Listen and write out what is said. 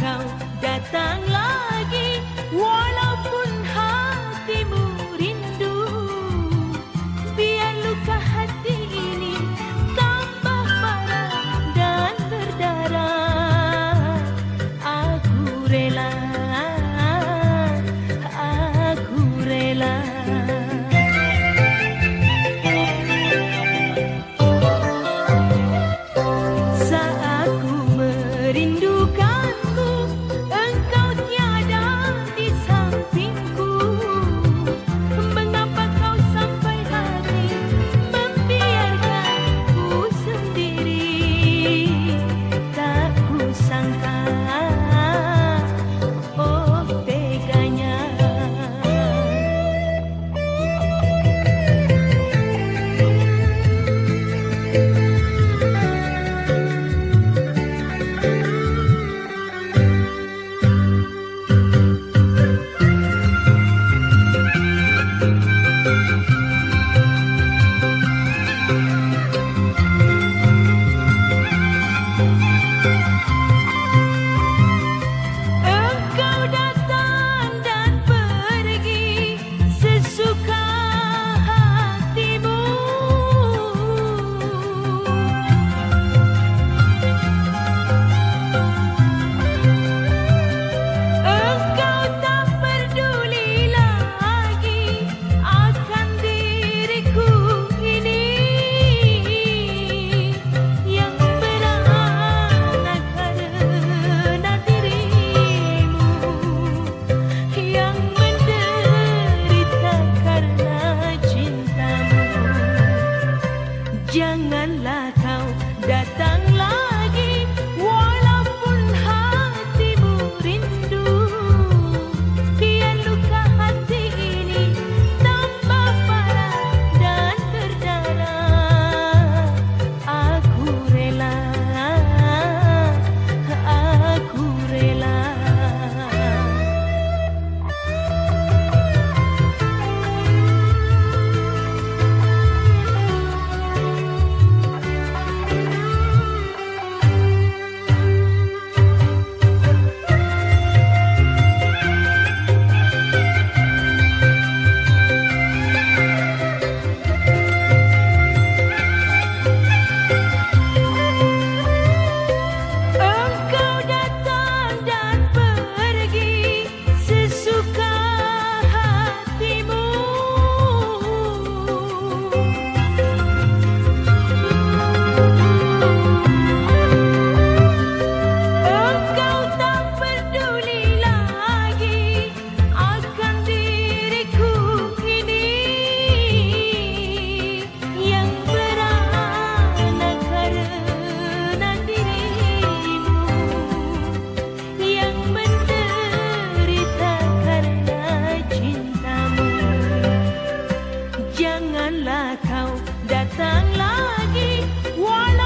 kau datang lagi. Wow. bila kau datang lagi walau